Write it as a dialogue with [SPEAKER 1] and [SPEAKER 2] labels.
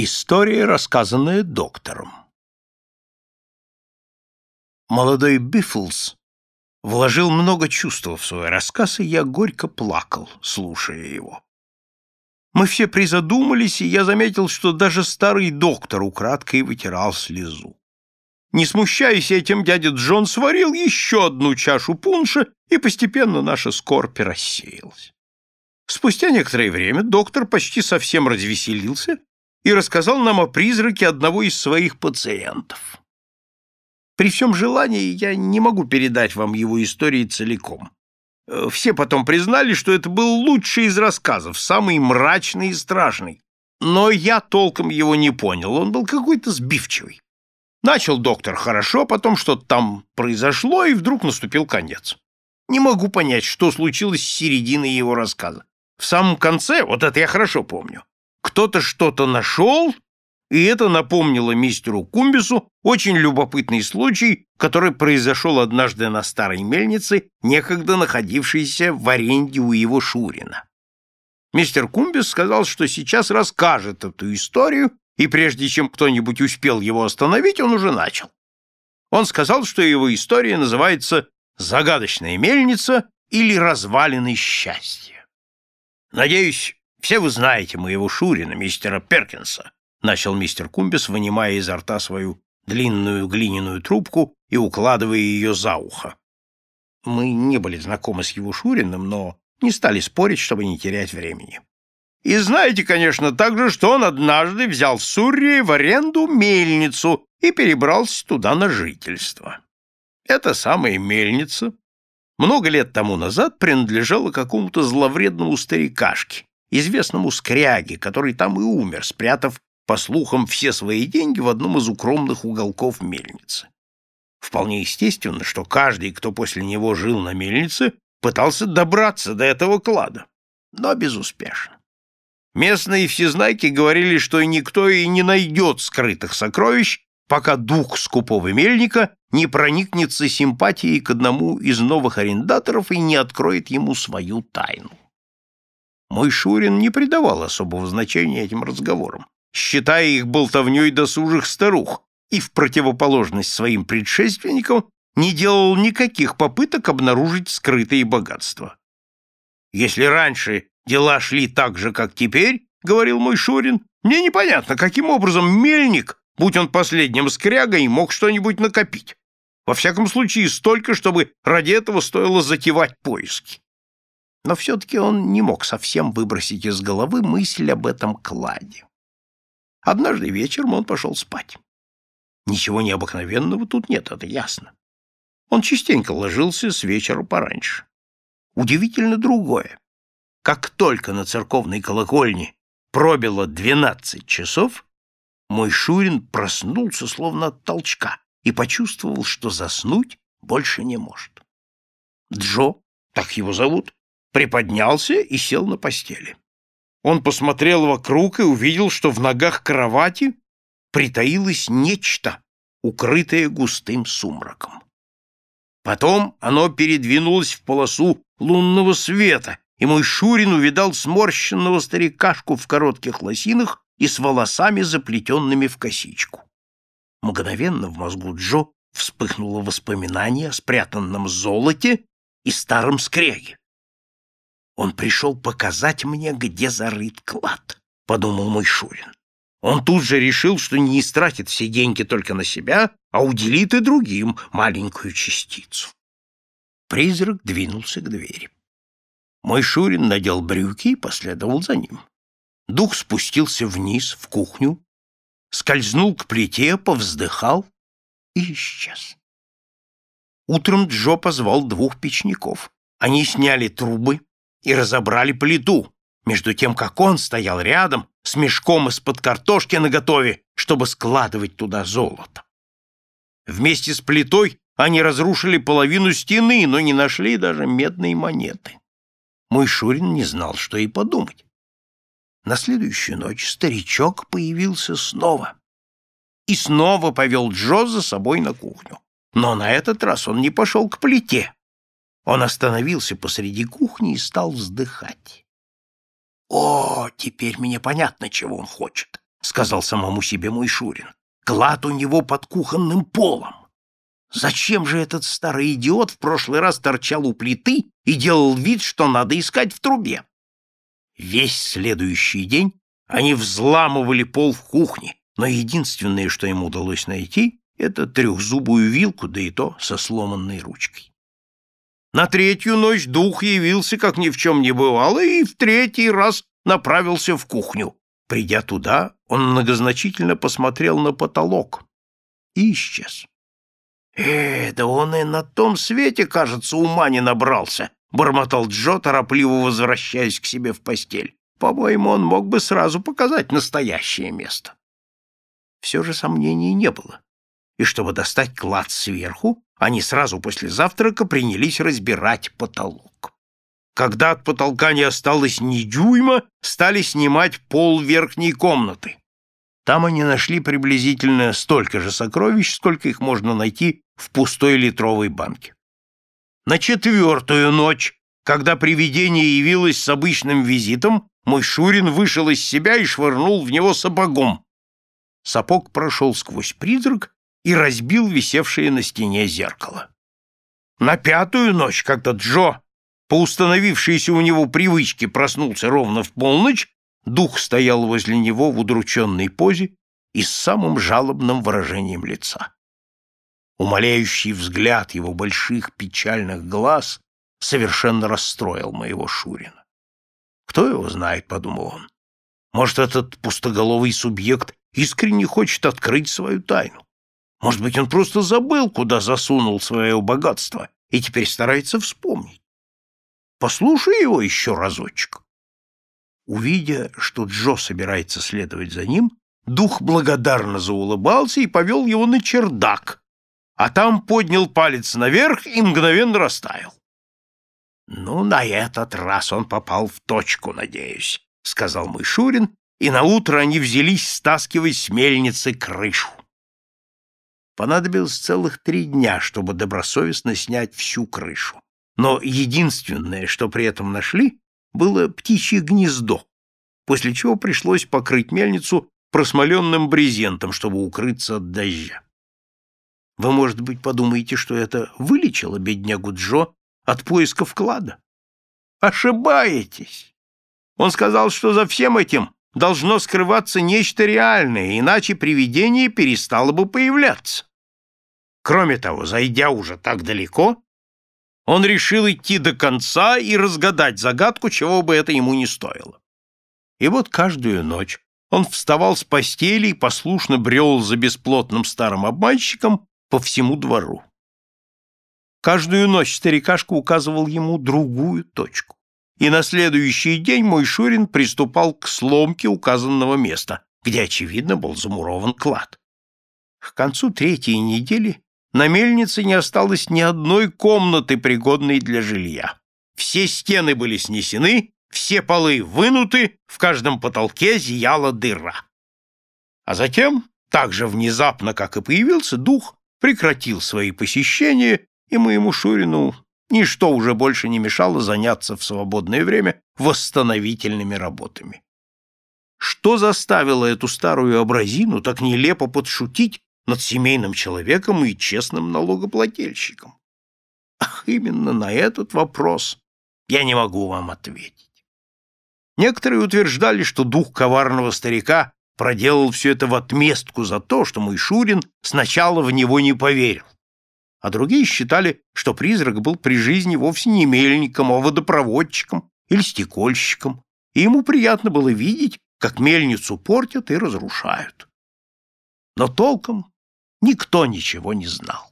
[SPEAKER 1] История, рассказанная доктором. Молодой Биффлс вложил много чувства в свой рассказ, и я горько плакал, слушая его. Мы все призадумались, и я заметил, что даже старый доктор украдкой вытирал слезу. Не смущаясь этим, дядя Джон сварил еще одну чашу пунша, и постепенно наша скорбь рассеялась. Спустя некоторое время доктор почти совсем развеселился и рассказал нам о призраке одного из своих пациентов. При всем желании я не могу передать вам его истории целиком. Э, все потом признали, что это был лучший из рассказов, самый мрачный и страшный. Но я толком его не понял, он был какой-то сбивчивый. Начал доктор хорошо, потом что-то там произошло, и вдруг наступил конец. Не могу понять, что случилось с середины его рассказа. В самом конце, вот это я хорошо помню, кто-то что-то нашел, и это напомнило мистеру Кумбису очень любопытный случай, который произошел однажды на старой мельнице, некогда находившейся в аренде у его Шурина. Мистер Кумбис сказал, что сейчас расскажет эту историю, и прежде чем кто-нибудь успел его остановить, он уже начал. Он сказал, что его история называется «Загадочная мельница» или «Развалины счастья». Надеюсь, все вы знаете моего Шурина, мистера Перкинса, начал мистер Кумбис, вынимая изо рта свою длинную глиняную трубку и укладывая ее за ухо. Мы не были знакомы с его Шуриным, но не стали спорить, чтобы не терять времени. И знаете, конечно, также, что он однажды взял в Суррии в аренду мельницу и перебрался туда на жительство. Эта самая мельница много лет тому назад принадлежала какому-то зловредному старикашке, известному скряге, который там и умер, спрятав, по слухам, все свои деньги в одном из укромных уголков мельницы. Вполне естественно, что каждый, кто после него жил на мельнице, пытался добраться до этого клада, но безуспешно. Местные всезнайки говорили, что никто и не найдет скрытых сокровищ, пока дух скупого мельника не проникнется симпатией к одному из новых арендаторов и не откроет ему свою тайну. Мой Шурин не придавал особого значения этим разговорам, считая их болтовней досужих старух, и в противоположность своим предшественникам не делал никаких попыток обнаружить скрытые богатства. Если раньше дела шли так же, как теперь, — говорил мой Шурин, — мне непонятно, каким образом мельник, будь он последним скрягой, мог что-нибудь накопить. Во всяком случае, столько, чтобы ради этого стоило затевать поиски но все-таки он не мог совсем выбросить из головы мысль об этом кладе. Однажды вечером он пошел спать. Ничего необыкновенного тут нет, это ясно. Он частенько ложился с вечера пораньше. Удивительно другое. Как только на церковной колокольне пробило двенадцать часов, мой Шурин проснулся словно от толчка и почувствовал, что заснуть больше не может. Джо, так его зовут, приподнялся и сел на постели. Он посмотрел вокруг и увидел, что в ногах кровати притаилось нечто, укрытое густым сумраком. Потом оно передвинулось в полосу лунного света, и мой Шурин увидал сморщенного старикашку в коротких лосинах и с волосами, заплетенными в косичку. Мгновенно в мозгу Джо вспыхнуло воспоминание о спрятанном золоте и старом скряге. Он пришел показать мне, где зарыт клад, — подумал мой Шурин. Он тут же решил, что не истратит все деньги только на себя, а уделит и другим маленькую частицу. Призрак двинулся к двери. Мой Шурин надел брюки и последовал за ним. Дух спустился вниз, в кухню, скользнул к плите, повздыхал и исчез. Утром Джо позвал двух печников. Они сняли трубы, и разобрали плиту, между тем, как он стоял рядом с мешком из-под картошки наготове, чтобы складывать туда золото. Вместе с плитой они разрушили половину стены, но не нашли даже медной монеты. Мой Шурин не знал, что и подумать. На следующую ночь старичок появился снова. И снова повел Джо за собой на кухню. Но на этот раз он не пошел к плите, он остановился посреди кухни и стал вздыхать. О, теперь мне понятно, чего он хочет. — сказал самому себе мой Шурин. «Клад у него под кухонным полом. Зачем же этот старый идиот в прошлый раз торчал у плиты и делал вид, что надо искать в трубе?» Весь следующий день они взламывали пол в кухне, но единственное, что им удалось найти, это трехзубую вилку, да и то со сломанной ручкой. На третью ночь дух явился, как ни в чем не бывало, и в третий раз направился в кухню. Придя туда, он многозначительно посмотрел на потолок и исчез. «Э, да он и на том свете, кажется, ума не набрался», — бормотал Джо, торопливо возвращаясь к себе в постель. «По-моему, он мог бы сразу показать настоящее место». Все же сомнений не было. И чтобы достать клад сверху, они сразу после завтрака принялись разбирать потолок. Когда от потолка не осталось ни дюйма, стали снимать пол верхней комнаты. Там они нашли приблизительно столько же сокровищ, сколько их можно найти в пустой литровой банке. На четвертую ночь, когда привидение явилось с обычным визитом, мой Шурин вышел из себя и швырнул в него сапогом. Сапог прошел сквозь призрак и разбил висевшее на стене зеркало. На пятую ночь, когда Джо, по установившейся у него привычке, проснулся ровно в полночь, дух стоял возле него в удрученной позе и с самым жалобным выражением лица. Умоляющий взгляд его больших печальных глаз совершенно расстроил моего Шурина. «Кто его знает?» — подумал он. «Может, этот пустоголовый субъект искренне хочет открыть свою тайну? Может быть, он просто забыл, куда засунул свое богатство, и теперь старается вспомнить. Послушай его еще разочек. Увидя, что Джо собирается следовать за ним, дух благодарно заулыбался и повел его на чердак, а там поднял палец наверх и мгновенно растаял. «Ну, на этот раз он попал в точку, надеюсь», — сказал мой Шурин, и наутро они взялись стаскивать с мельницы крышу. Понадобилось целых три дня, чтобы добросовестно снять всю крышу. Но единственное, что при этом нашли, было птичье гнездо, после чего пришлось покрыть мельницу просмоленным брезентом, чтобы укрыться от дождя. Вы, может быть, подумаете, что это вылечило беднягу Джо от поиска вклада? Ошибаетесь! Он сказал, что за всем этим должно скрываться нечто реальное, иначе привидение перестало бы появляться. Кроме того, зайдя уже так далеко, он решил идти до конца и разгадать загадку, чего бы это ему не стоило. И вот каждую ночь он вставал с постели и послушно брел за бесплотным старым обманщиком по всему двору. Каждую ночь старикашка указывал ему другую точку. И на следующий день мой Шурин приступал к сломке указанного места, где, очевидно, был замурован клад. К концу третьей недели на мельнице не осталось ни одной комнаты, пригодной для жилья. Все стены были снесены, все полы вынуты, в каждом потолке зияла дыра. А затем, так же внезапно, как и появился, дух прекратил свои посещения, и моему Шурину ничто уже больше не мешало заняться в свободное время восстановительными работами. Что заставило эту старую образину так нелепо подшутить над семейным человеком и честным налогоплательщиком? Ах, именно на этот вопрос я не могу вам ответить. Некоторые утверждали, что дух коварного старика проделал все это в отместку за то, что мой Шурин сначала в него не поверил. А другие считали, что призрак был при жизни вовсе не мельником, а водопроводчиком или стекольщиком, и ему приятно было видеть, как мельницу портят и разрушают. Но толком никто ничего не знал.